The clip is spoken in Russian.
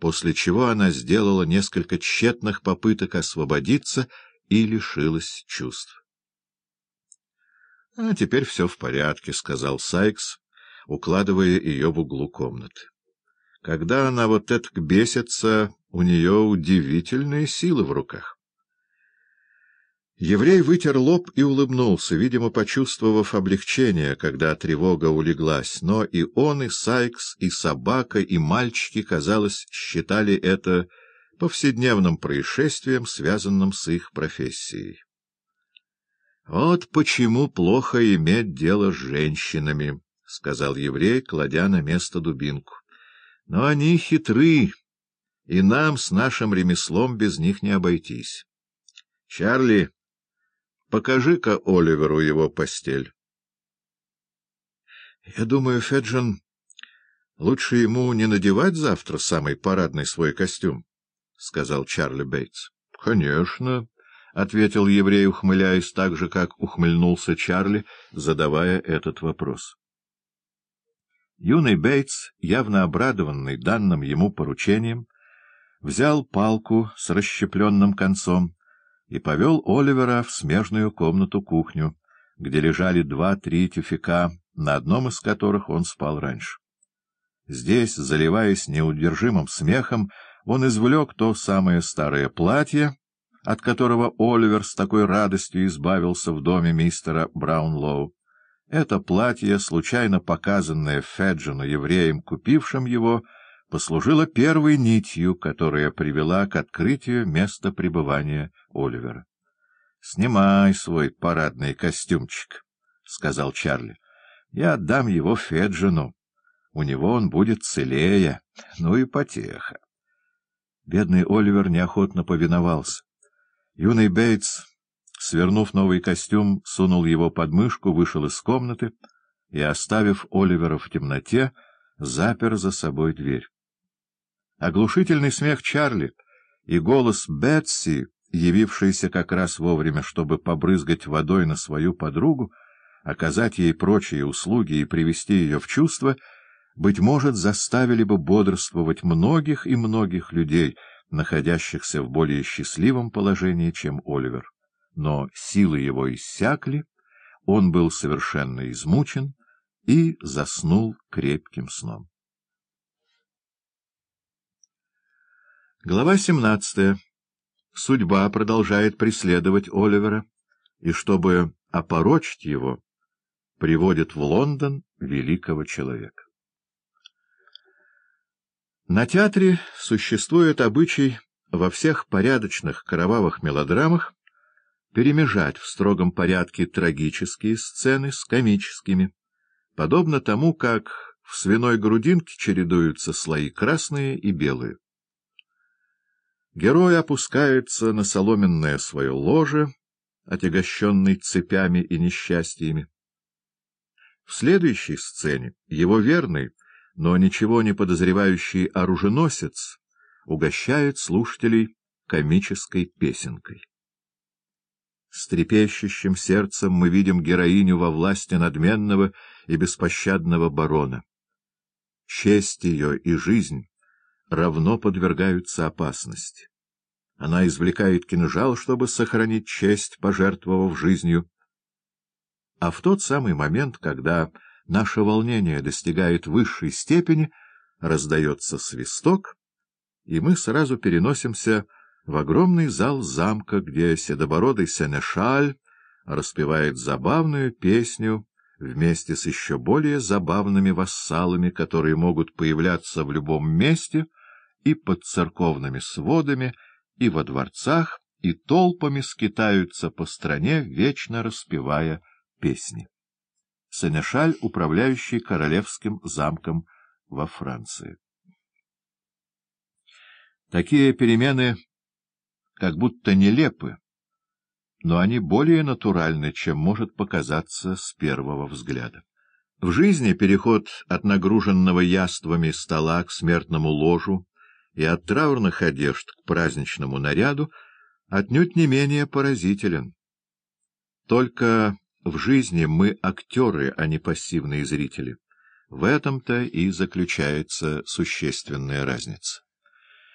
после чего она сделала несколько тщетных попыток освободиться и лишилась чувств. — А теперь все в порядке, — сказал Сайкс, укладывая ее в углу комнаты. Когда она вот это бесится, у нее удивительные силы в руках. Еврей вытер лоб и улыбнулся, видимо, почувствовав облегчение, когда тревога улеглась, но и он, и Сайкс, и собака, и мальчики, казалось, считали это повседневным происшествием, связанным с их профессией. «Вот почему плохо иметь дело с женщинами», — сказал еврей, кладя на место дубинку. «Но они хитры, и нам с нашим ремеслом без них не обойтись. Чарли...» Покажи-ка Оливеру его постель. — Я думаю, Феджин, лучше ему не надевать завтра самый парадный свой костюм, — сказал Чарли Бейтс. — Конечно, — ответил еврей, ухмыляясь так же, как ухмыльнулся Чарли, задавая этот вопрос. Юный Бейтс, явно обрадованный данным ему поручением, взял палку с расщепленным концом и повел Оливера в смежную комнату-кухню, где лежали два-три тюфяка, на одном из которых он спал раньше. Здесь, заливаясь неудержимым смехом, он извлек то самое старое платье, от которого Оливер с такой радостью избавился в доме мистера Браунлоу. Это платье, случайно показанное Феджину евреем, купившим его, — послужила первой нитью, которая привела к открытию места пребывания Оливера. — Снимай свой парадный костюмчик, — сказал Чарли. — Я отдам его Феджину. У него он будет целее, ну и потеха. Бедный Оливер неохотно повиновался. Юный Бейтс, свернув новый костюм, сунул его под мышку, вышел из комнаты и, оставив Оливера в темноте, запер за собой дверь. Оглушительный смех Чарли и голос Бетси, явившийся как раз вовремя, чтобы побрызгать водой на свою подругу, оказать ей прочие услуги и привести ее в чувство, быть может, заставили бы бодрствовать многих и многих людей, находящихся в более счастливом положении, чем Оливер. Но силы его иссякли, он был совершенно измучен и заснул крепким сном. Глава 17. Судьба продолжает преследовать Оливера, и, чтобы опорочить его, приводит в Лондон великого человека. На театре существует обычай во всех порядочных кровавых мелодрамах перемежать в строгом порядке трагические сцены с комическими, подобно тому, как в свиной грудинке чередуются слои красные и белые. Герой опускается на соломенное свое ложе, отягощенный цепями и несчастьями. В следующей сцене его верный, но ничего не подозревающий оруженосец угощает слушателей комической песенкой. С трепещущим сердцем мы видим героиню во власти надменного и беспощадного барона. Честь ее и жизнь равно подвергаются опасности. Она извлекает кинжал, чтобы сохранить честь, пожертвовав жизнью. А в тот самый момент, когда наше волнение достигает высшей степени, раздается свисток, и мы сразу переносимся в огромный зал замка, где седобородый Сенешаль распевает забавную песню вместе с еще более забавными вассалами, которые могут появляться в любом месте — и под церковными сводами, и во дворцах, и толпами скитаются по стране, вечно распевая песни. Сенешаль, управляющий королевским замком во Франции. Такие перемены как будто нелепы, но они более натуральны, чем может показаться с первого взгляда. В жизни переход от нагруженного яствами стола к смертному ложу и от траурных одежд к праздничному наряду отнюдь не менее поразителен. Только в жизни мы актеры, а не пассивные зрители. В этом-то и заключается существенная разница.